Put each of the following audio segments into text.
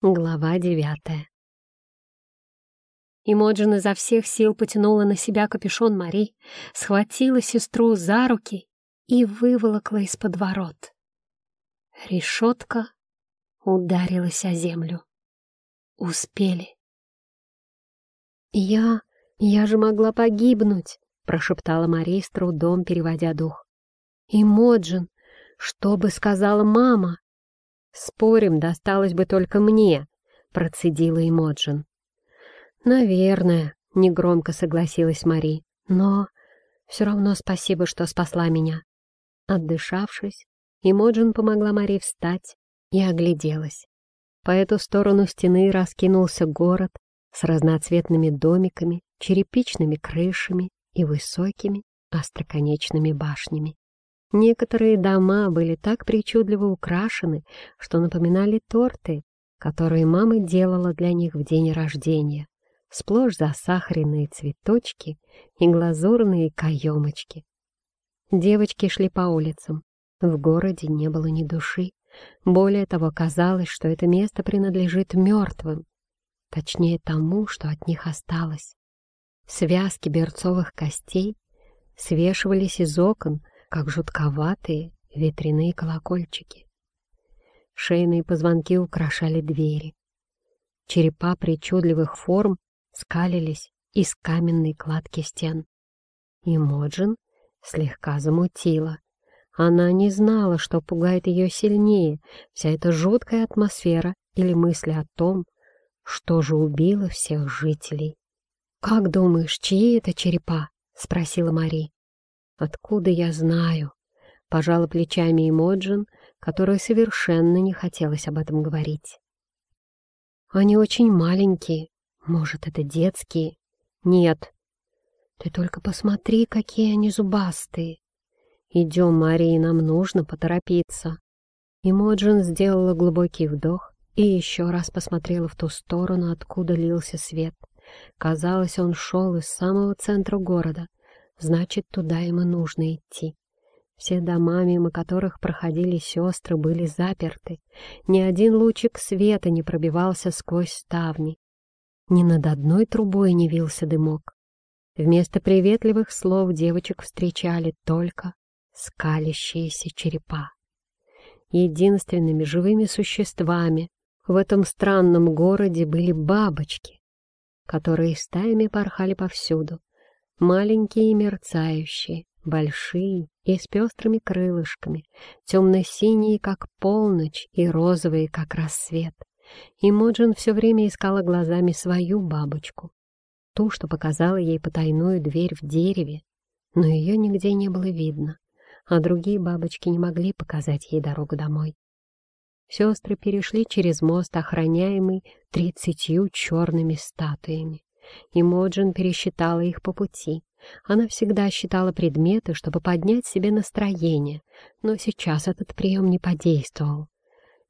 Глава девятая. Имоджин изо всех сил потянула на себя капюшон Мари, схватила сестру за руки и выволокла из-под ворот. Решетка ударилась о землю. Успели. «Я... я же могла погибнуть!» — прошептала Мари с трудом, переводя дух. «Имоджин, что бы сказала мама?» «Спорим, досталось бы только мне», — процедила Эмоджин. «Наверное», — негромко согласилась Мари, «но все равно спасибо, что спасла меня». Отдышавшись, Эмоджин помогла Мари встать и огляделась. По эту сторону стены раскинулся город с разноцветными домиками, черепичными крышами и высокими остроконечными башнями. Некоторые дома были так причудливо украшены, что напоминали торты, которые мама делала для них в день рождения. Сплошь засахаренные цветочки и глазурные каемочки. Девочки шли по улицам. В городе не было ни души. Более того, казалось, что это место принадлежит мертвым. Точнее, тому, что от них осталось. Связки берцовых костей свешивались из окон, как жутковатые ветряные колокольчики. Шейные позвонки украшали двери. Черепа причудливых форм скалились из каменной кладки стен. И Моджин слегка замутила. Она не знала, что пугает ее сильнее, вся эта жуткая атмосфера или мысли о том, что же убило всех жителей. «Как думаешь, чьи это черепа?» — спросила Мари. «Откуда я знаю?» — пожала плечами Эмоджин, которой совершенно не хотелось об этом говорить. «Они очень маленькие. Может, это детские?» «Нет». «Ты только посмотри, какие они зубастые!» «Идем, Мария, нам нужно поторопиться». Эмоджин сделала глубокий вдох и еще раз посмотрела в ту сторону, откуда лился свет. Казалось, он шел из самого центра города, Значит, туда им и нужно идти. Все дома, мимо которых проходили сестры, были заперты. Ни один лучик света не пробивался сквозь ставни. Ни над одной трубой не вился дымок. Вместо приветливых слов девочек встречали только скалящиеся черепа. Единственными живыми существами в этом странном городе были бабочки, которые стаями порхали повсюду, Маленькие и мерцающие, большие и с пестрыми крылышками, темно-синие, как полночь, и розовые, как рассвет. И Моджин все время искала глазами свою бабочку, ту, что показала ей потайную дверь в дереве, но ее нигде не было видно, а другие бабочки не могли показать ей дорогу домой. Сестры перешли через мост, охраняемый тридцатью черными статуями и Моджин пересчитала их по пути. Она всегда считала предметы, чтобы поднять себе настроение, но сейчас этот прием не подействовал.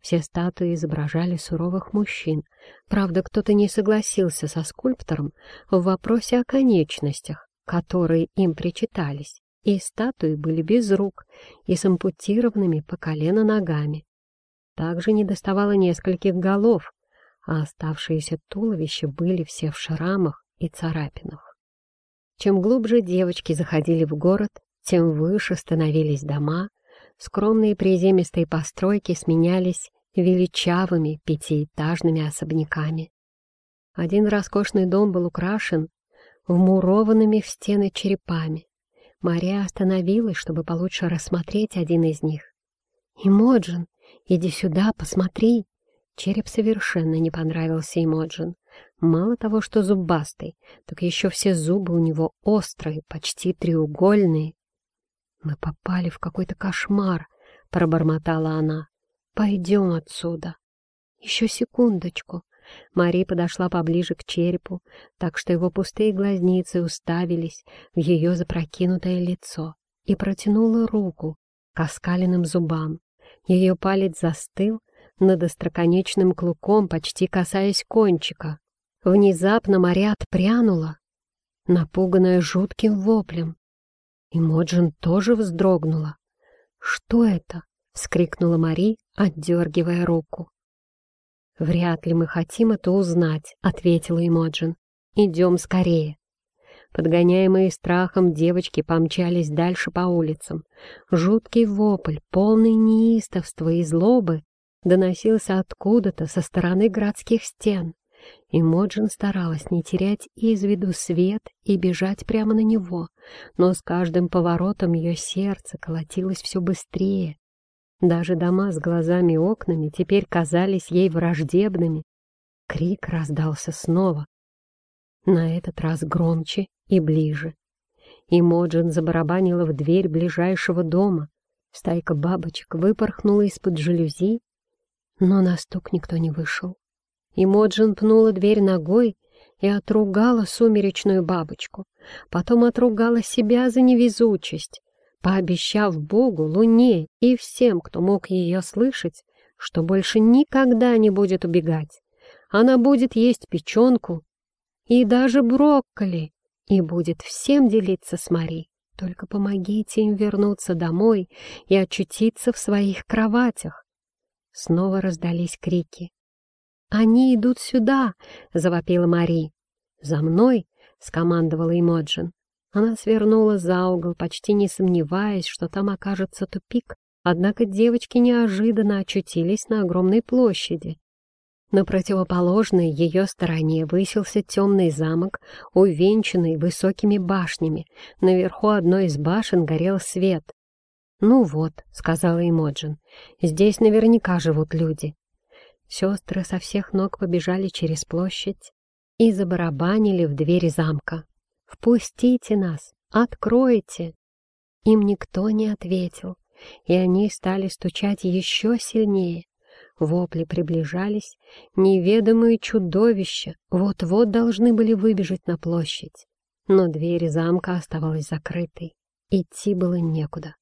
Все статуи изображали суровых мужчин. Правда, кто-то не согласился со скульптором в вопросе о конечностях, которые им причитались, и статуи были без рук и с ампутированными по колено ногами. Также недоставало нескольких голов, а оставшиеся туловища были все в шрамах и царапинах. Чем глубже девочки заходили в город, тем выше становились дома, скромные приземистые постройки сменялись величавыми пятиэтажными особняками. Один роскошный дом был украшен вмурованными в стены черепами. Мария остановилась, чтобы получше рассмотреть один из них. «Имоджин, иди сюда, посмотри!» Череп совершенно не понравился Эмоджин. Мало того, что зубастый, так еще все зубы у него острые, почти треугольные. «Мы попали в какой-то кошмар», — пробормотала она. «Пойдем отсюда». «Еще секундочку». Мари подошла поближе к черепу, так что его пустые глазницы уставились в ее запрокинутое лицо и протянула руку к оскаленным зубам. Ее палец застыл, над остроконечным клыком, почти касаясь кончика. Внезапно моря отпрянула, напуганная жутким воплем. И Моджин тоже вздрогнула. «Что это?» — вскрикнула Мари, отдергивая руку. «Вряд ли мы хотим это узнать», — ответила Эмоджин. «Идем скорее». Подгоняемые страхом девочки помчались дальше по улицам. Жуткий вопль, полный неистовства и злобы, доносился откуда-то со стороны городских стен. И Моджин старалась не терять из виду свет и бежать прямо на него, но с каждым поворотом ее сердце колотилось все быстрее. Даже дома с глазами и окнами теперь казались ей враждебными. Крик раздался снова, на этот раз громче и ближе. И Моджин забарабанила в дверь ближайшего дома. Стайка бабочек выпорхнула из-под жалюзи, но на стук никто не вышел. И Моджин пнула дверь ногой и отругала сумеречную бабочку. Потом отругала себя за невезучесть, пообещав Богу, Луне и всем, кто мог ее слышать, что больше никогда не будет убегать. Она будет есть печенку и даже брокколи, и будет всем делиться с Мари. Только помогите им вернуться домой и очутиться в своих кроватях. Снова раздались крики. «Они идут сюда!» — завопила Мари. «За мной!» — скомандовала Эмоджин. Она свернула за угол, почти не сомневаясь, что там окажется тупик, однако девочки неожиданно очутились на огромной площади. На противоположной ее стороне высился темный замок, увенчанный высокими башнями. Наверху одной из башен горел свет. «Ну вот», — сказала Эмоджин, — «здесь наверняка живут люди». Сестры со всех ног побежали через площадь и забарабанили в двери замка. «Впустите нас! Откройте!» Им никто не ответил, и они стали стучать еще сильнее. Вопли приближались, неведомые чудовища вот-вот должны были выбежать на площадь. Но дверь замка оставалась закрытой, идти было некуда.